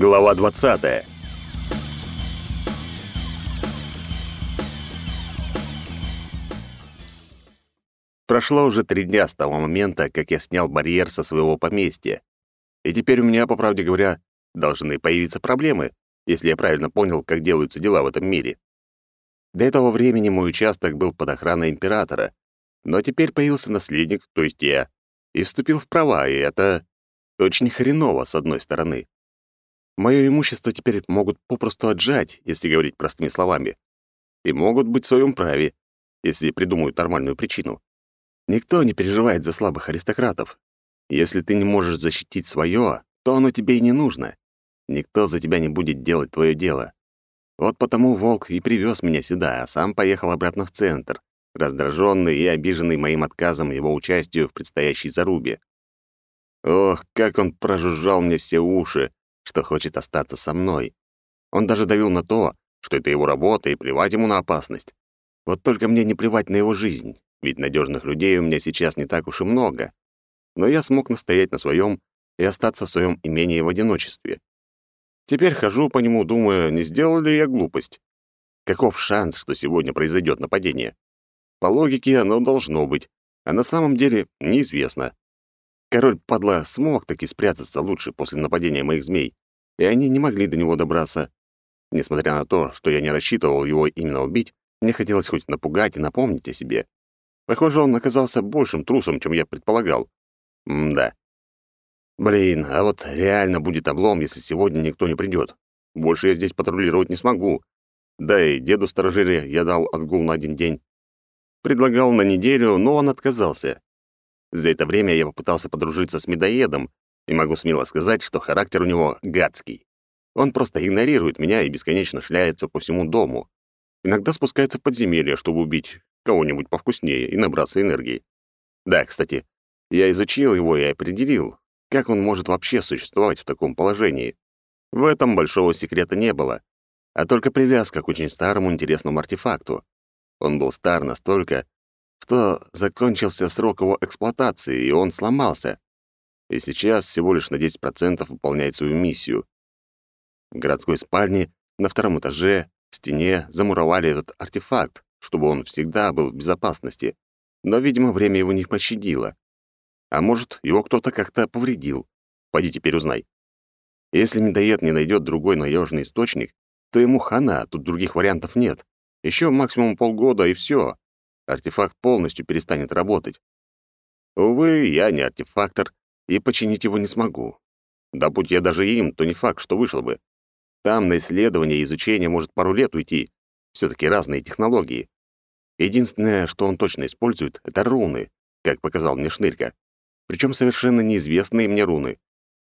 Глава 20. Прошло уже три дня с того момента, как я снял барьер со своего поместья. И теперь у меня, по правде говоря, должны появиться проблемы, если я правильно понял, как делаются дела в этом мире. До этого времени мой участок был под охраной императора, но теперь появился наследник, то есть я, и вступил в права, и это очень хреново, с одной стороны. Мое имущество теперь могут попросту отжать, если говорить простыми словами. И могут быть в своем праве, если придумают нормальную причину. Никто не переживает за слабых аристократов. Если ты не можешь защитить свое, то оно тебе и не нужно. Никто за тебя не будет делать твое дело. Вот потому волк и привез меня сюда, а сам поехал обратно в центр, раздраженный и обиженный моим отказом его участию в предстоящей зарубе. Ох, как он прожужжал мне все уши, что хочет остаться со мной. Он даже давил на то, что это его работа, и плевать ему на опасность. Вот только мне не плевать на его жизнь, ведь надежных людей у меня сейчас не так уж и много. Но я смог настоять на своем и остаться в своем имении в одиночестве. Теперь хожу по нему, думая, не сделал ли я глупость. Каков шанс, что сегодня произойдет нападение? По логике, оно должно быть, а на самом деле неизвестно. Король, падла, смог таки спрятаться лучше после нападения моих змей, и они не могли до него добраться. Несмотря на то, что я не рассчитывал его именно убить, мне хотелось хоть напугать и напомнить о себе. Похоже, он оказался большим трусом, чем я предполагал. М-да. Блин, а вот реально будет облом, если сегодня никто не придет. Больше я здесь патрулировать не смогу. Да и деду сторожили я дал отгул на один день. Предлагал на неделю, но он отказался. За это время я попытался подружиться с медоедом, и могу смело сказать, что характер у него гадский. Он просто игнорирует меня и бесконечно шляется по всему дому. Иногда спускается в подземелье, чтобы убить кого-нибудь повкуснее и набраться энергии. Да, кстати, я изучил его и определил, как он может вообще существовать в таком положении. В этом большого секрета не было, а только привязка к очень старому интересному артефакту. Он был стар настолько, что закончился срок его эксплуатации, и он сломался. И сейчас всего лишь на 10% выполняет свою миссию. В городской спальне на втором этаже в стене замуровали этот артефакт, чтобы он всегда был в безопасности. Но, видимо, время его не пощадило. А может, его кто-то как-то повредил. Пойди теперь узнай. Если медоед не найдет другой надежный источник, то ему хана, тут других вариантов нет. Еще максимум полгода, и все артефакт полностью перестанет работать. Увы, я не артефактор, и починить его не смогу. Да будь я даже им, то не факт, что вышел бы. Там на исследование и изучение может пару лет уйти. все таки разные технологии. Единственное, что он точно использует, это руны, как показал мне Шнырька. Причем совершенно неизвестные мне руны.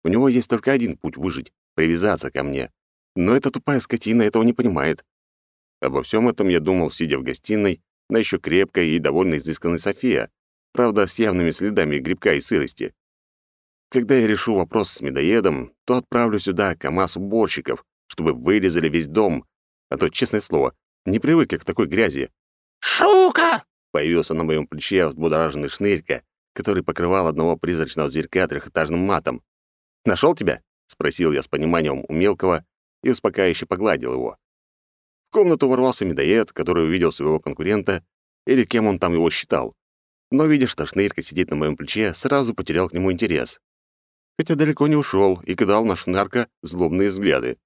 У него есть только один путь выжить — привязаться ко мне. Но эта тупая скотина этого не понимает. Обо всем этом я думал, сидя в гостиной но еще крепкая и довольно изысканная София, правда, с явными следами грибка и сырости. Когда я решу вопрос с медоедом, то отправлю сюда КамАЗ уборщиков, чтобы вырезали весь дом, а то, честное слово, не привык я к такой грязи. «Шука!» — появился на моем плече взбудораженный шнырька, который покрывал одного призрачного зверька трехэтажным матом. Нашел тебя?» — спросил я с пониманием у мелкого и успокаивающе погладил его комнату ворвался медоед, который увидел своего конкурента, или кем он там его считал. Но, видя, что Шнырька сидит на моем плече, сразу потерял к нему интерес. Хотя далеко не ушел и кидал на Шнарка злобные взгляды.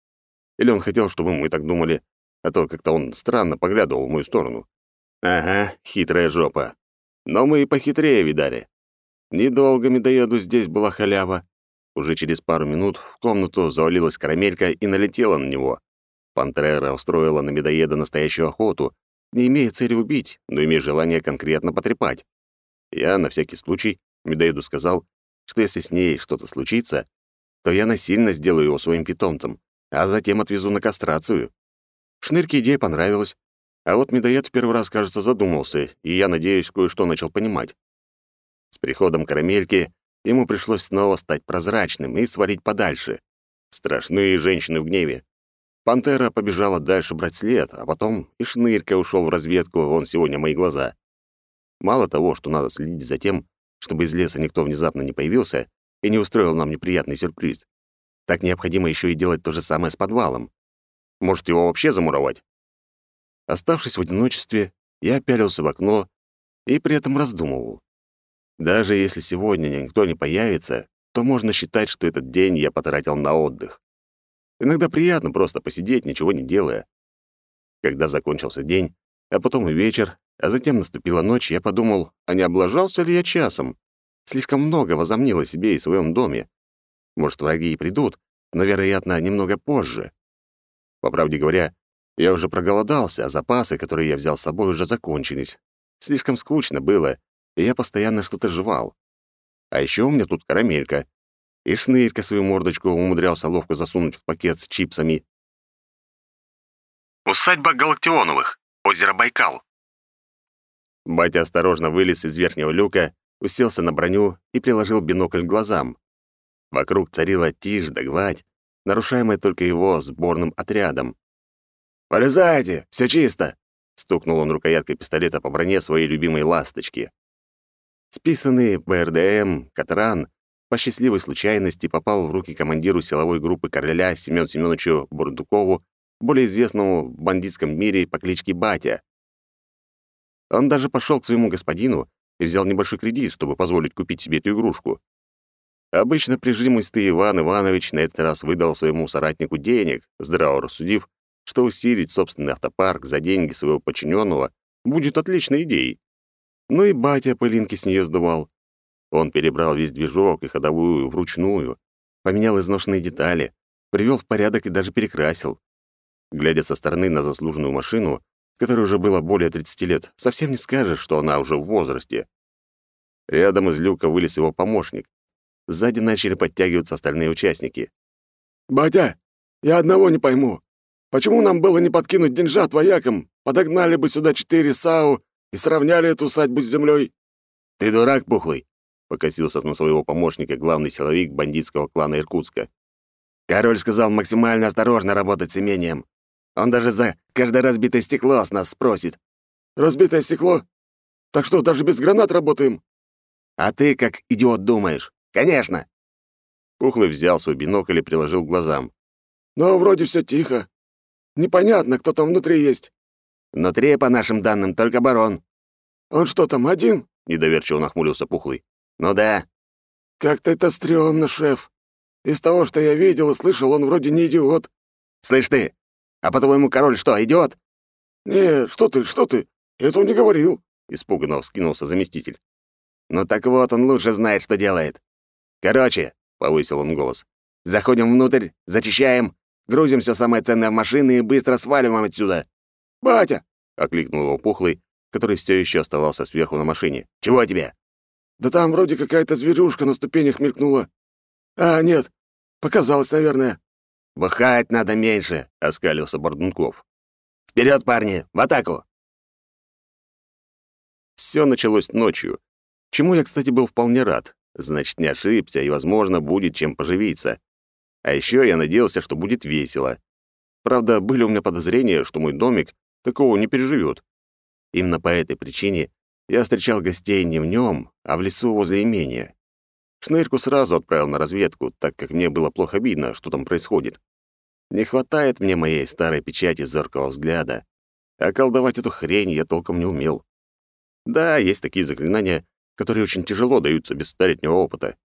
Или он хотел, чтобы мы так думали, а то как-то он странно поглядывал в мою сторону. Ага, хитрая жопа. Но мы и похитрее видали. Недолго медоеду здесь была халява. Уже через пару минут в комнату завалилась карамелька и налетела на него. Пантрера устроила на медоеда настоящую охоту, не имея цели убить, но имея желание конкретно потрепать. Я, на всякий случай, медоеду сказал, что если с ней что-то случится, то я насильно сделаю его своим питомцем, а затем отвезу на кастрацию. Шнырке идея понравилась, а вот медоед в первый раз, кажется, задумался, и я, надеюсь, кое-что начал понимать. С приходом карамельки ему пришлось снова стать прозрачным и свалить подальше. Страшные женщины в гневе. Пантера побежала дальше брать след, а потом и Шнырька ушел в разведку, он сегодня мои глаза. Мало того, что надо следить за тем, чтобы из леса никто внезапно не появился и не устроил нам неприятный сюрприз, так необходимо еще и делать то же самое с подвалом. Может, его вообще замуровать? Оставшись в одиночестве, я пялился в окно и при этом раздумывал. Даже если сегодня никто не появится, то можно считать, что этот день я потратил на отдых. Иногда приятно просто посидеть, ничего не делая. Когда закончился день, а потом и вечер, а затем наступила ночь, я подумал, а не облажался ли я часом? Слишком много возомнил о себе и своем доме. Может, враги и придут, но, вероятно, немного позже. По правде говоря, я уже проголодался, а запасы, которые я взял с собой, уже закончились. Слишком скучно было, и я постоянно что-то жевал. А еще у меня тут карамелька. И шнырька свою мордочку умудрялся ловко засунуть в пакет с чипсами. Усадьба Галактионовых, озеро Байкал. Батя осторожно вылез из верхнего люка, уселся на броню и приложил бинокль к глазам. Вокруг царила тишь да гладь, нарушаемая только его сборным отрядом. «Полезайте, все чисто!» — стукнул он рукояткой пистолета по броне своей любимой ласточки. Списанный БРДМ «Катран» по счастливой случайности попал в руки командиру силовой группы короля Семёну Семёновичу Бурдукову, более известному в бандитском мире по кличке Батя. Он даже пошел к своему господину и взял небольшой кредит, чтобы позволить купить себе эту игрушку. Обычно прижимистый Иван Иванович на этот раз выдал своему соратнику денег, здраво рассудив, что усилить собственный автопарк за деньги своего подчиненного будет отличной идеей. Ну и батя пылинки с нее сдувал. Он перебрал весь движок и ходовую вручную, поменял изношенные детали, привел в порядок и даже перекрасил. Глядя со стороны на заслуженную машину, которой уже было более 30 лет, совсем не скажешь, что она уже в возрасте. Рядом из люка вылез его помощник. Сзади начали подтягиваться остальные участники. «Батя, я одного не пойму. Почему нам было не подкинуть деньжат воякам? Подогнали бы сюда четыре САУ и сравняли эту усадьбу с землей. «Ты дурак, пухлый!» — покосился на своего помощника главный силовик бандитского клана Иркутска. «Король сказал максимально осторожно работать с имением. Он даже за каждое разбитое стекло с нас спросит». «Разбитое стекло? Так что, даже без гранат работаем?» «А ты как идиот думаешь? Конечно!» Пухлый взял свой бинокль и приложил к глазам. «Но вроде все тихо. Непонятно, кто там внутри есть. Внутри, по нашим данным, только барон. Он что там, один? Недоверчиво нахмурился Пухлый. Ну да. Как-то это стрёмно, шеф. Из того, что я видел и слышал, он вроде не идиот. Слышь ты, а по-твоему король что, идиот? Не, что ты, что ты? Этого не говорил. Испуганно вскинулся заместитель. Ну так вот, он лучше знает, что делает. Короче, повысил он голос. Заходим внутрь, зачищаем, грузим все самое ценное в машины и быстро сваливаем отсюда. «Батя!» — окликнул его Пухлый, который все еще оставался сверху на машине. «Чего тебе?» «Да там вроде какая-то зверюшка на ступенях мелькнула. А, нет, показалось, наверное». «Бухать надо меньше», — оскалился Бордунков. Вперед, парни, в атаку!» Все началось ночью, чему я, кстати, был вполне рад. Значит, не ошибся, и, возможно, будет чем поживиться. А еще я надеялся, что будет весело. Правда, были у меня подозрения, что мой домик такого не переживет. Именно по этой причине я встречал гостей не в нем, а в лесу возле имения. Шнырьку сразу отправил на разведку, так как мне было плохо видно, что там происходит. Не хватает мне моей старой печати зоркого взгляда, а колдовать эту хрень я толком не умел. Да, есть такие заклинания, которые очень тяжело даются без столетнего опыта.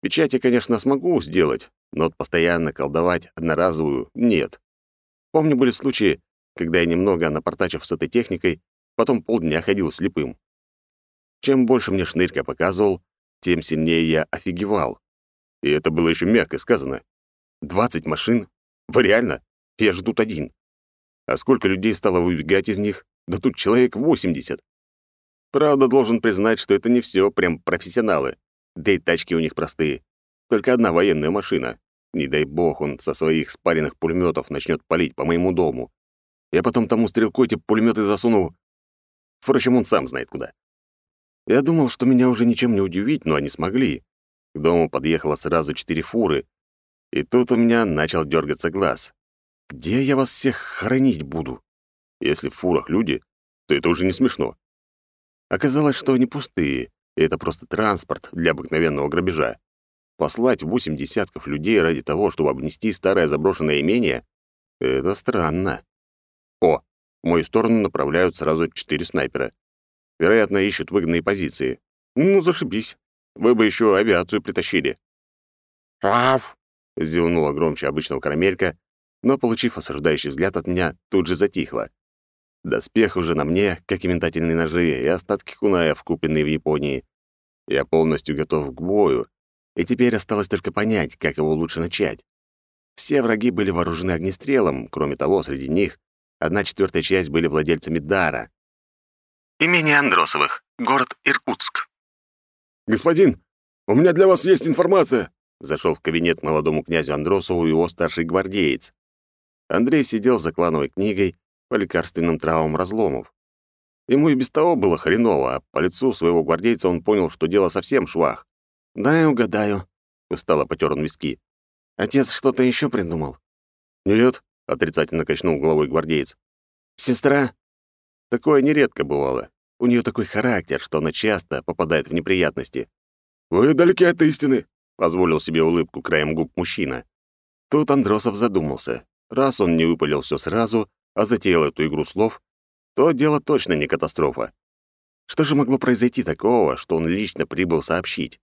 Печать я, конечно, смогу сделать, но вот постоянно колдовать одноразовую — нет. Помню, были случаи, когда я немного напортачив с этой техникой, потом полдня ходил слепым. Чем больше мне шнырька показывал, тем сильнее я офигевал. И это было еще мягко сказано. Двадцать машин? Вы реально? Я ж тут один. А сколько людей стало выбегать из них? Да тут человек восемьдесят. Правда, должен признать, что это не все прям профессионалы. Да и тачки у них простые. Только одна военная машина. Не дай бог, он со своих спаренных пулеметов начнет палить по моему дому. Я потом тому стрелку эти пулеметы засуну. Впрочем, он сам знает куда. Я думал, что меня уже ничем не удивить, но они смогли. К дому подъехало сразу четыре фуры. И тут у меня начал дергаться глаз. Где я вас всех хоронить буду? Если в фурах люди, то это уже не смешно. Оказалось, что они пустые, и это просто транспорт для обыкновенного грабежа. послать восемь десятков людей ради того, чтобы обнести старое заброшенное имение? Это странно. О, в мою сторону направляют сразу четыре снайпера. Вероятно, ищут выгодные позиции. Ну, зашибись. Вы бы еще авиацию притащили. «Раф!» — зевнула громче обычного карамелька, но, получив осуждающий взгляд от меня, тут же затихла. Доспех уже на мне, как и метательные ножи, и остатки кунаев, купленные в Японии. Я полностью готов к бою, и теперь осталось только понять, как его лучше начать. Все враги были вооружены огнестрелом, кроме того, среди них одна четвертая часть были владельцами дара. Имение Андросовых. Город Иркутск. «Господин, у меня для вас есть информация!» Зашел в кабинет молодому князю Андросову его старший гвардеец. Андрей сидел за клановой книгой по лекарственным травам разломов. Ему и без того было хреново, а по лицу своего гвардейца он понял, что дело совсем швах. «Дай угадаю», — устало потер он виски. «Отец что-то еще придумал?» «Нет», — отрицательно качнул головой гвардеец. «Сестра?» Такое нередко бывало. У нее такой характер, что она часто попадает в неприятности. «Вы далеки от истины», — позволил себе улыбку краем губ мужчина. Тут Андросов задумался. Раз он не выпалил все сразу, а затеял эту игру слов, то дело точно не катастрофа. Что же могло произойти такого, что он лично прибыл сообщить?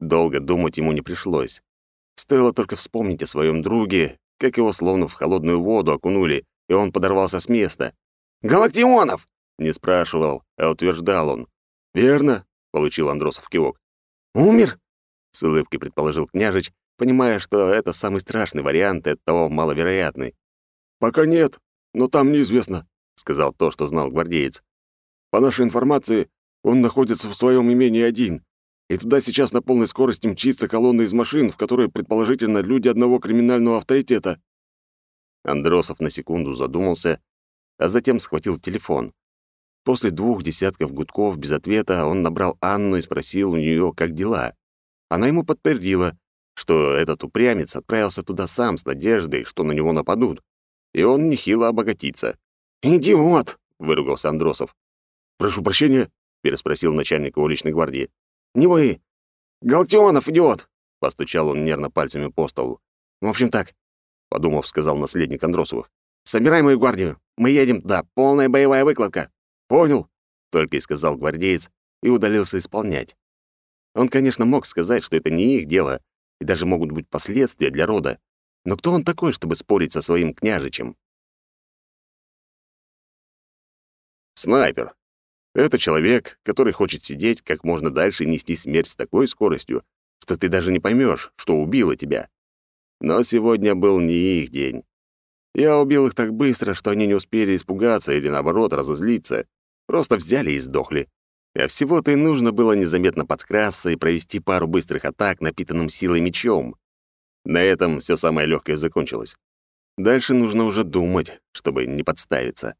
Долго думать ему не пришлось. Стоило только вспомнить о своем друге, как его словно в холодную воду окунули, и он подорвался с места. «Галактионов!» — не спрашивал, а утверждал он. «Верно», — получил Андросов кивок. «Умер?» — с улыбкой предположил княжич, понимая, что это самый страшный вариант и оттого маловероятный. «Пока нет, но там неизвестно», — сказал то, что знал гвардеец. «По нашей информации, он находится в своем имении один, и туда сейчас на полной скорости мчится колонна из машин, в которой, предположительно, люди одного криминального авторитета». Андросов на секунду задумался, а затем схватил телефон. После двух десятков гудков без ответа он набрал Анну и спросил у нее, как дела. Она ему подтвердила, что этот упрямец отправился туда сам с надеждой, что на него нападут, и он нехило обогатится. «Идиот!» — выругался Андросов. «Прошу прощения?» — переспросил начальник его личной гвардии. «Не вы! Галтионов, идиот!» — постучал он нервно пальцами по столу. «В общем так», — подумав, сказал наследник Андросовых. «Собирай мою гвардию. Мы едем туда. Полная боевая выкладка». «Понял», — только и сказал гвардеец и удалился исполнять. Он, конечно, мог сказать, что это не их дело, и даже могут быть последствия для рода. Но кто он такой, чтобы спорить со своим княжичем? Снайпер. Это человек, который хочет сидеть как можно дальше и нести смерть с такой скоростью, что ты даже не поймешь, что убило тебя. Но сегодня был не их день. Я убил их так быстро, что они не успели испугаться или, наоборот, разозлиться. Просто взяли и сдохли. А всего-то и нужно было незаметно подкрасться и провести пару быстрых атак напитанным силой мечом. На этом все самое легкое закончилось. Дальше нужно уже думать, чтобы не подставиться.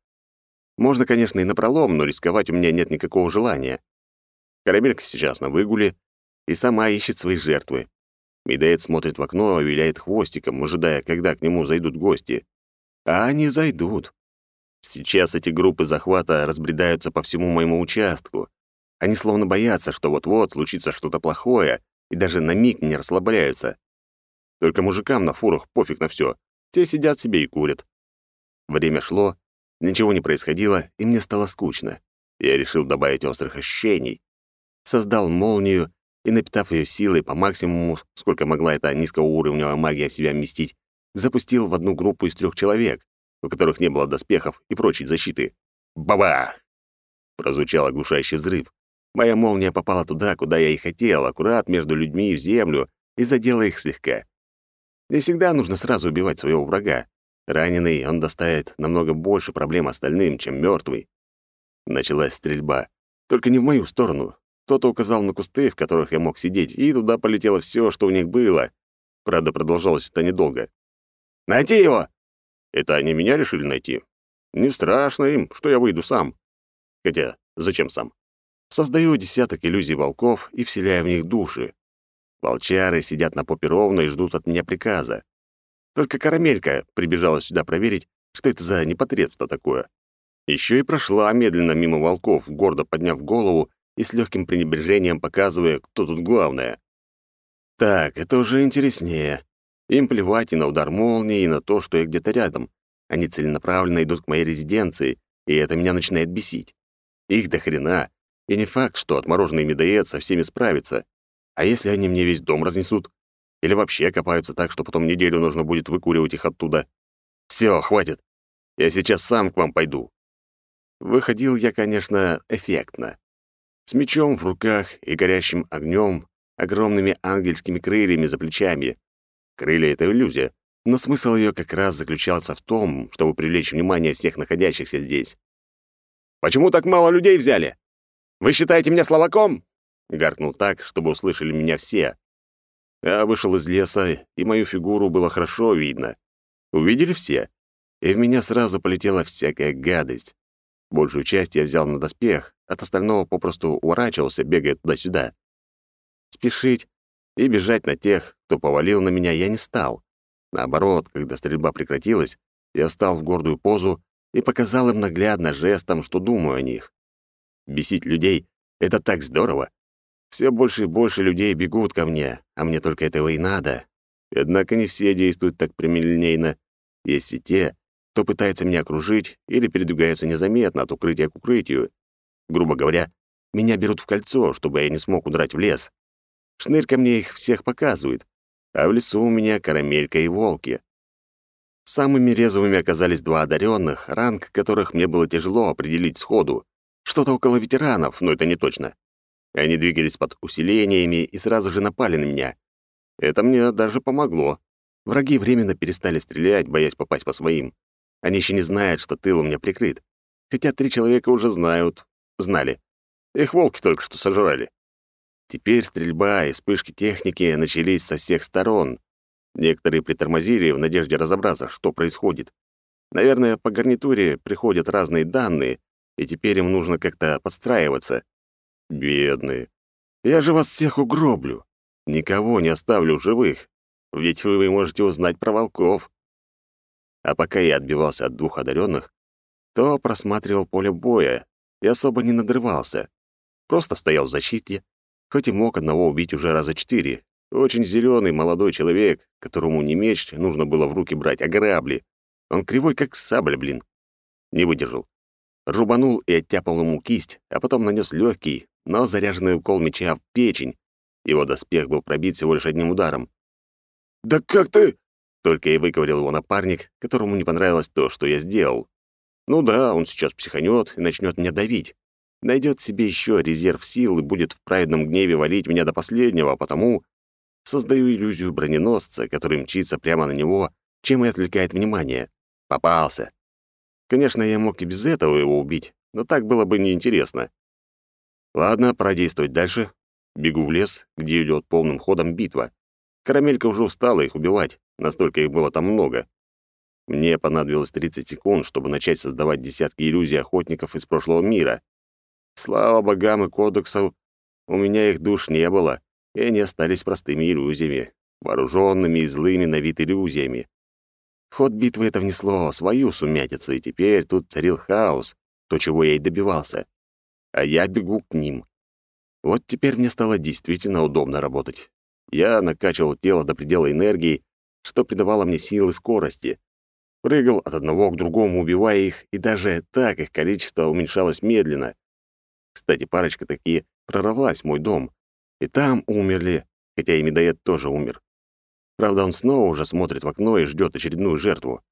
Можно, конечно, и напролом, но рисковать у меня нет никакого желания. Карамелька сейчас на выгуле и сама ищет свои жертвы. Медеет смотрит в окно и виляет хвостиком, ожидая, когда к нему зайдут гости. А они зайдут. Сейчас эти группы захвата разбредаются по всему моему участку. Они словно боятся, что вот-вот случится что-то плохое, и даже на миг не расслабляются. Только мужикам на фурах пофиг на все. Те сидят себе и курят. Время шло, ничего не происходило, и мне стало скучно. Я решил добавить острых ощущений. Создал молнию и, напитав ее силой по максимуму, сколько могла эта низкоуровневая магия в себя вместить, запустил в одну группу из трех человек, у которых не было доспехов и прочей защиты. Бабах! Прозвучал оглушающий взрыв. Моя молния попала туда, куда я и хотел, аккурат между людьми и в землю, и задела их слегка. Не всегда нужно сразу убивать своего врага. Раненый он доставит намного больше проблем остальным, чем мертвый. Началась стрельба. Только не в мою сторону. Кто-то указал на кусты, в которых я мог сидеть, и туда полетело все, что у них было. Правда, продолжалось это недолго. «Найти его!» Это они меня решили найти? Не страшно им, что я выйду сам. Хотя, зачем сам? Создаю десяток иллюзий волков и вселяю в них души. Волчары сидят на попе ровно и ждут от меня приказа. Только карамелька прибежала сюда проверить, что это за непотребство такое. Еще и прошла медленно мимо волков, гордо подняв голову и с легким пренебрежением показывая, кто тут главное. Так, это уже интереснее. Им плевать и на удар молнии, и на то, что я где-то рядом. Они целенаправленно идут к моей резиденции, и это меня начинает бесить. Их до хрена, и не факт, что отмороженный медоед со всеми справится. А если они мне весь дом разнесут? Или вообще копаются так, что потом неделю нужно будет выкуривать их оттуда? Все, хватит. Я сейчас сам к вам пойду. Выходил я, конечно, эффектно. С мечом в руках и горящим огнем, огромными ангельскими крыльями за плечами. Крылья — это иллюзия, но смысл ее как раз заключался в том, чтобы привлечь внимание всех находящихся здесь. «Почему так мало людей взяли? Вы считаете меня словаком?» Гаркнул так, чтобы услышали меня все. Я вышел из леса, и мою фигуру было хорошо видно. Увидели все, и в меня сразу полетела всякая гадость. Большую часть я взял на доспех, от остального попросту уворачивался, бегая туда-сюда. Спешить и бежать на тех, кто повалил на меня, я не стал. Наоборот, когда стрельба прекратилась, я встал в гордую позу и показал им наглядно жестом, что думаю о них. Бесить людей — это так здорово. Все больше и больше людей бегут ко мне, а мне только этого и надо. Однако не все действуют так прямолинейно. Есть и те, кто пытается меня окружить или передвигаются незаметно от укрытия к укрытию. Грубо говоря, меня берут в кольцо, чтобы я не смог удрать в лес. Шнырька мне их всех показывает, а в лесу у меня карамелька и волки. Самыми резвыми оказались два одаренных, ранг которых мне было тяжело определить сходу. Что-то около ветеранов, но это не точно. Они двигались под усилениями и сразу же напали на меня. Это мне даже помогло. Враги временно перестали стрелять, боясь попасть по своим. Они еще не знают, что тыл у меня прикрыт. Хотя три человека уже знают, знали. Их волки только что сожрали. Теперь стрельба и вспышки техники начались со всех сторон. Некоторые притормозили в надежде разобраться, что происходит. Наверное, по гарнитуре приходят разные данные, и теперь им нужно как-то подстраиваться. Бедные. Я же вас всех угроблю. Никого не оставлю живых. Ведь вы можете узнать про волков. А пока я отбивался от двух одаренных, то просматривал поле боя и особо не надрывался. Просто стоял в защите, хоть и мог одного убить уже раза четыре. Очень зеленый молодой человек, которому не меч нужно было в руки брать, а грабли. Он кривой, как сабля, блин. Не выдержал. Рубанул и оттяпал ему кисть, а потом нанес легкий, но заряженный укол меча в печень. Его доспех был пробит всего лишь одним ударом. «Да как ты...» Только и выговорил его напарник, которому не понравилось то, что я сделал. Ну да, он сейчас психанет и начнет меня давить найдет себе еще резерв сил и будет в праведном гневе валить меня до последнего, а потому создаю иллюзию броненосца, который мчится прямо на него, чем и отвлекает внимание. Попался. Конечно, я мог и без этого его убить, но так было бы неинтересно. Ладно, пора действовать дальше. Бегу в лес, где идет полным ходом битва. Карамелька уже устала их убивать, настолько их было там много. Мне понадобилось 30 секунд, чтобы начать создавать десятки иллюзий охотников из прошлого мира. Слава богам и кодексам, у меня их душ не было, и они остались простыми иллюзиями, вооруженными и злыми на вид иллюзиями. Ход битвы это внесло свою сумятицу, и теперь тут царил хаос, то, чего я и добивался. А я бегу к ним. Вот теперь мне стало действительно удобно работать. Я накачивал тело до предела энергии, что придавало мне силы и скорости. Прыгал от одного к другому, убивая их, и даже так их количество уменьшалось медленно. Кстати, парочка такие прорвалась в мой дом. И там умерли, хотя и медоед тоже умер. Правда, он снова уже смотрит в окно и ждет очередную жертву.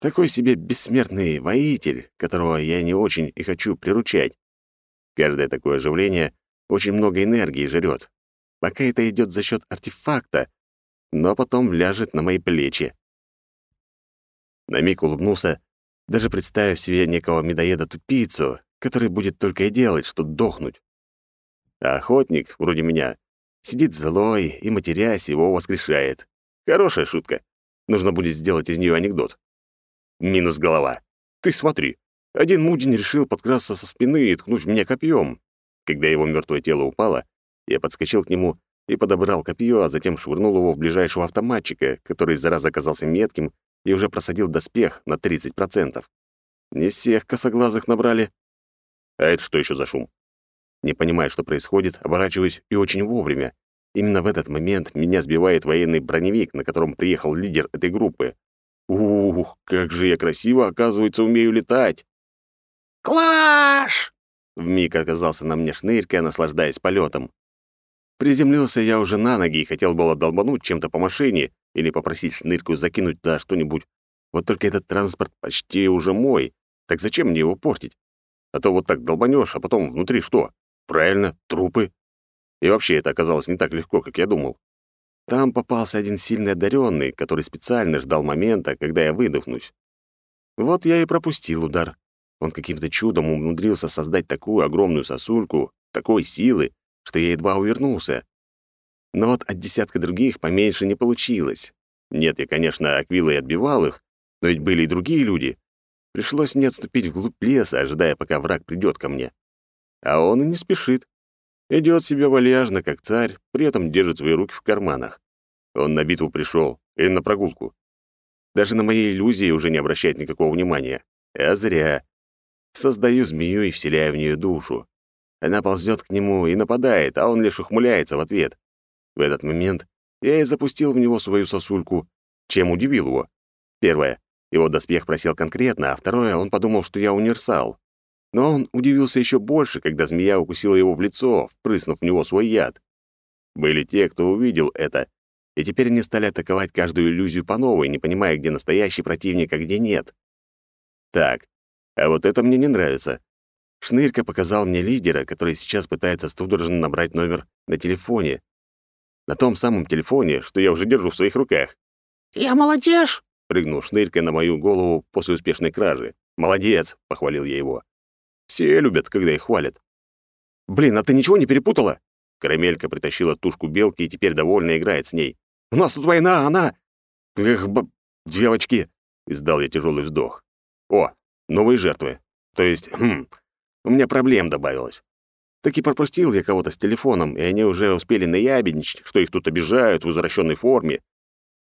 Такой себе бессмертный воитель, которого я не очень и хочу приручать. Каждое такое оживление очень много энергии жрет. Пока это идет за счет артефакта, но потом ляжет на мои плечи. На миг улыбнулся, даже представив себе некого медоеда-тупицу, который будет только и делать, что дохнуть. А охотник, вроде меня, сидит злой и, матерясь, его воскрешает. Хорошая шутка. Нужно будет сделать из нее анекдот. Минус голова. Ты смотри. Один мудень решил подкрасться со спины и ткнуть меня копьем. Когда его мертвое тело упало, я подскочил к нему и подобрал копье, а затем швырнул его в ближайшего автоматчика, который зараза оказался метким и уже просадил доспех на 30%. Не всех косоглазых набрали. А это что еще за шум? Не понимая, что происходит, оборачиваюсь и очень вовремя. Именно в этот момент меня сбивает военный броневик, на котором приехал лидер этой группы. Ух, как же я красиво, оказывается, умею летать. «Клаш!» Вмиг оказался на мне шнырька, наслаждаясь полетом. Приземлился я уже на ноги и хотел было долбануть чем-то по машине или попросить шнырьку закинуть туда что-нибудь. Вот только этот транспорт почти уже мой, так зачем мне его портить? А то вот так долбанешь, а потом внутри что? Правильно, трупы. И вообще это оказалось не так легко, как я думал. Там попался один сильный одаренный, который специально ждал момента, когда я выдохнусь. Вот я и пропустил удар. Он каким-то чудом умудрился создать такую огромную сосульку, такой силы, что я едва увернулся. Но вот от десятка других поменьше не получилось. Нет, я, конечно, аквилой отбивал их, но ведь были и другие люди. Пришлось мне отступить вглубь леса, ожидая, пока враг придет ко мне. А он и не спешит. Идет себе вальяжно, как царь, при этом держит свои руки в карманах. Он на битву пришел или на прогулку. Даже на мои иллюзии уже не обращает никакого внимания. А зря. Создаю змею и вселяю в нее душу. Она ползет к нему и нападает, а он лишь ухмыляется в ответ. В этот момент я и запустил в него свою сосульку, чем удивил его. Первое. Его доспех просел конкретно, а второе, он подумал, что я универсал. Но он удивился еще больше, когда змея укусила его в лицо, впрыснув в него свой яд. Были те, кто увидел это, и теперь они стали атаковать каждую иллюзию по новой, не понимая, где настоящий противник, а где нет. Так, а вот это мне не нравится. Шнырька показал мне лидера, который сейчас пытается судорожно набрать номер на телефоне. На том самом телефоне, что я уже держу в своих руках. «Я молодежь!» — прыгнул Шнырька на мою голову после успешной кражи. «Молодец!» — похвалил я его. Все любят, когда их хвалят. «Блин, а ты ничего не перепутала?» Карамелька притащила тушку белки и теперь довольно играет с ней. «У нас тут война, она...» «Эх, б... девочки!» — издал я тяжелый вздох. «О, новые жертвы. То есть, хм, у меня проблем добавилось. Так и пропустил я кого-то с телефоном, и они уже успели наябедничать, что их тут обижают в возвращенной форме.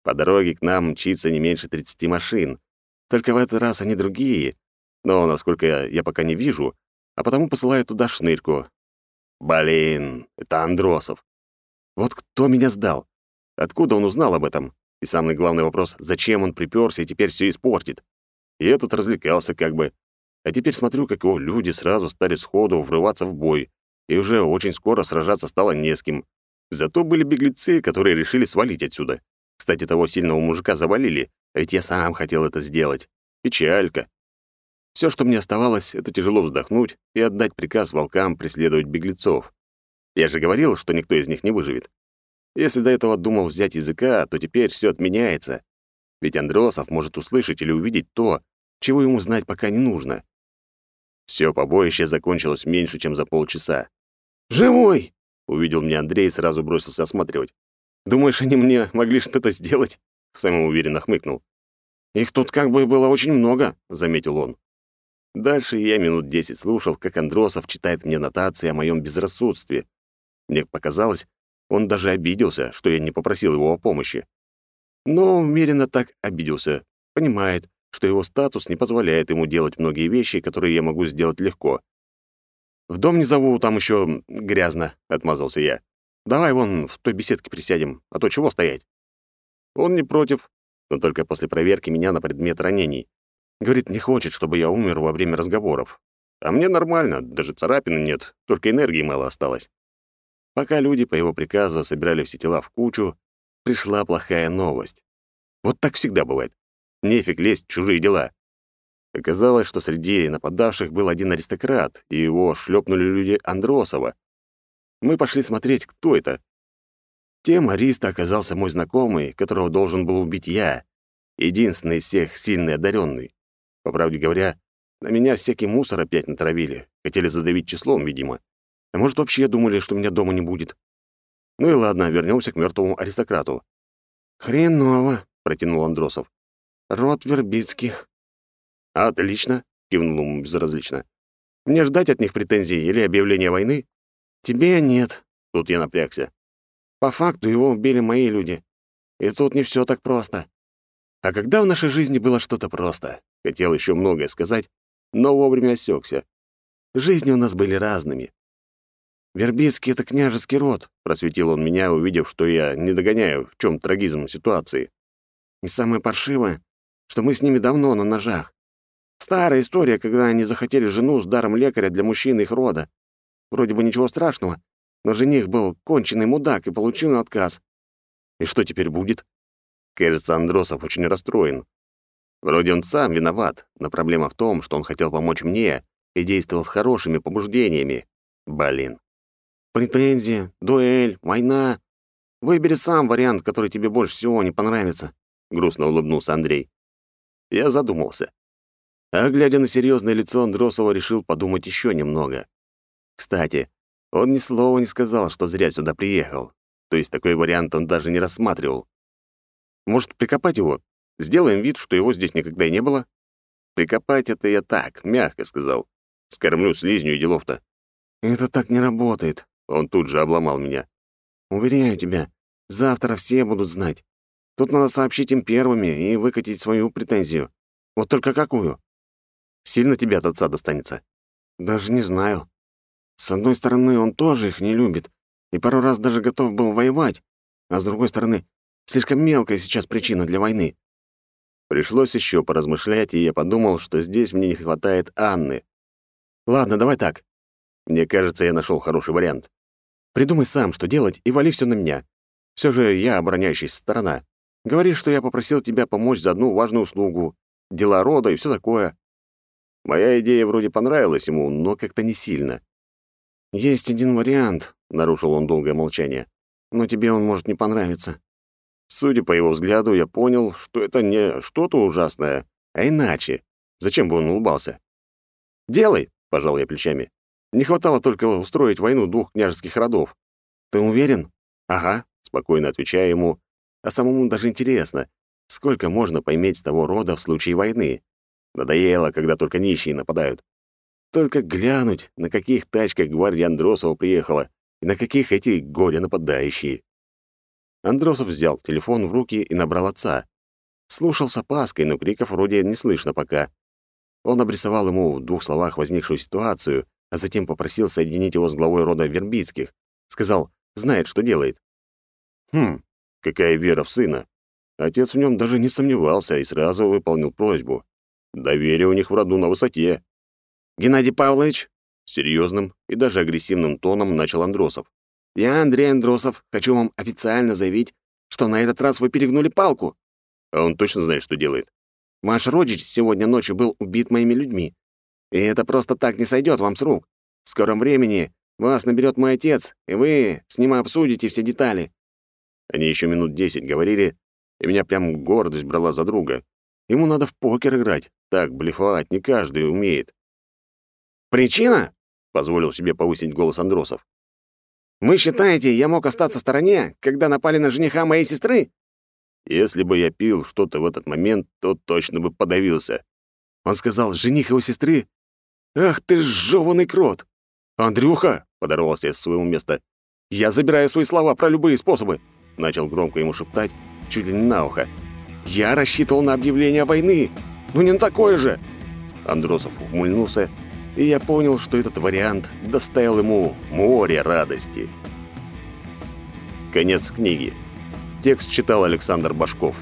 По дороге к нам мчится не меньше 30 машин. Только в этот раз они другие, но, насколько я, я пока не вижу, а потому посылаю туда шнырьку. Блин, это Андросов. Вот кто меня сдал? Откуда он узнал об этом? И самый главный вопрос, зачем он припёрся и теперь все испортит? И этот развлекался как бы. А теперь смотрю, как его люди сразу стали сходу врываться в бой, и уже очень скоро сражаться стало не с кем. Зато были беглецы, которые решили свалить отсюда. Кстати, того сильного мужика завалили, а ведь я сам хотел это сделать. Печалька. Все, что мне оставалось, это тяжело вздохнуть и отдать приказ волкам преследовать беглецов. Я же говорил, что никто из них не выживет. Если до этого думал взять языка, то теперь все отменяется. Ведь Андросов может услышать или увидеть то, чего ему знать пока не нужно. Все побоище закончилось меньше, чем за полчаса. «Живой!» — увидел меня Андрей и сразу бросился осматривать. «Думаешь, они мне могли что-то сделать?» — самоуверенно хмыкнул. «Их тут как бы было очень много», — заметил он. Дальше я минут десять слушал, как Андросов читает мне нотации о моем безрассудстве. Мне показалось, он даже обиделся, что я не попросил его о помощи. Но умеренно так обиделся, понимает, что его статус не позволяет ему делать многие вещи, которые я могу сделать легко. «В дом не зову, там еще грязно», — отмазался я. «Давай вон в той беседке присядем, а то чего стоять?» Он не против, но только после проверки меня на предмет ранений. Говорит, не хочет, чтобы я умер во время разговоров. А мне нормально, даже царапины нет, только энергии мало осталось. Пока люди по его приказу собирали все тела в кучу, пришла плохая новость. Вот так всегда бывает. Нефиг лезть в чужие дела. Оказалось, что среди нападавших был один аристократ, и его шлепнули люди Андросова. Мы пошли смотреть, кто это. Тем ариста оказался мой знакомый, которого должен был убить я, единственный из всех сильный одаренный. По правде говоря, на меня всякий мусор опять натравили. Хотели задавить числом, видимо. А может, вообще думали, что меня дома не будет. Ну и ладно, вернемся к мертвому аристократу. «Хреново», — протянул Андросов. «Род Вербицких». «Отлично», — кивнул ему безразлично. «Мне ждать от них претензий или объявления войны?» «Тебе нет», — тут я напрягся. «По факту его убили мои люди. И тут не все так просто». А когда в нашей жизни было что-то просто? Хотел еще многое сказать, но вовремя осекся. Жизни у нас были разными. «Вербицкий — это княжеский род», — просветил он меня, увидев, что я не догоняю, в чем трагизм ситуации. «И самое паршивое, что мы с ними давно на ножах. Старая история, когда они захотели жену с даром лекаря для мужчин их рода. Вроде бы ничего страшного, но жених был конченый мудак и получил отказ. И что теперь будет? Кажется, Андросов очень расстроен. Вроде он сам виноват, но проблема в том, что он хотел помочь мне и действовал с хорошими побуждениями. Блин. Претензия, дуэль, война. Выбери сам вариант, который тебе больше всего не понравится, грустно улыбнулся Андрей. Я задумался. А глядя на серьезное лицо Андросова, решил подумать еще немного. Кстати, он ни слова не сказал, что зря сюда приехал. То есть такой вариант он даже не рассматривал. Может, прикопать его? Сделаем вид, что его здесь никогда и не было? Прикопать это я так, мягко сказал. Скормлю слизню и делов-то. Это так не работает. Он тут же обломал меня. Уверяю тебя, завтра все будут знать. Тут надо сообщить им первыми и выкатить свою претензию. Вот только какую? Сильно тебе от отца достанется? Даже не знаю. С одной стороны, он тоже их не любит и пару раз даже готов был воевать, а с другой стороны, слишком мелкая сейчас причина для войны. Пришлось еще поразмышлять, и я подумал, что здесь мне не хватает Анны. Ладно, давай так. Мне кажется, я нашел хороший вариант. Придумай сам, что делать, и вали все на меня. Все же я обороняющаяся сторона. Говори, что я попросил тебя помочь за одну важную услугу, дела рода и все такое. Моя идея вроде понравилась ему, но как-то не сильно. «Есть один вариант», — нарушил он долгое молчание, «но тебе он может не понравиться». Судя по его взгляду, я понял, что это не что-то ужасное, а иначе. Зачем бы он улыбался? «Делай», — пожал я плечами. «Не хватало только устроить войну двух княжеских родов». «Ты уверен?» «Ага», — спокойно отвечаю ему. А самому даже интересно, сколько можно поиметь с того рода в случае войны. Надоело, когда только нищие нападают. Только глянуть, на каких тачках гвардия Андросова приехала и на каких эти горе нападающие. Андросов взял телефон в руки и набрал отца. Слушал с опаской, но криков вроде не слышно пока. Он обрисовал ему в двух словах возникшую ситуацию, а затем попросил соединить его с главой рода Вербицких. Сказал, знает, что делает. Хм, какая вера в сына. Отец в нем даже не сомневался и сразу выполнил просьбу. Доверие у них в роду на высоте. «Геннадий Павлович», — серьезным и даже агрессивным тоном начал Андросов. «Я, Андрей Андросов, хочу вам официально заявить, что на этот раз вы перегнули палку». А он точно знает, что делает. «Ваш родич сегодня ночью был убит моими людьми. И это просто так не сойдет вам с рук. В скором времени вас наберет мой отец, и вы с ним обсудите все детали». Они еще минут десять говорили, и меня прям гордость брала за друга. Ему надо в покер играть. Так блефовать не каждый умеет. «Причина?» — позволил себе повысить голос Андросов. «Вы считаете, я мог остаться в стороне, когда напали на жениха моей сестры?» Если бы я пил что-то в этот момент, то точно бы подавился. Он сказал, жених его сестры? «Ах ты жёванный крот!» «Андрюха!» — подорвался я с своего места. «Я забираю свои слова про любые способы!» Начал громко ему шептать, чуть ли не на ухо. «Я рассчитывал на объявление войны, но не на такое же!» Андросов ухмыльнулся и я понял, что этот вариант доставил ему море радости. Конец книги. Текст читал Александр Башков.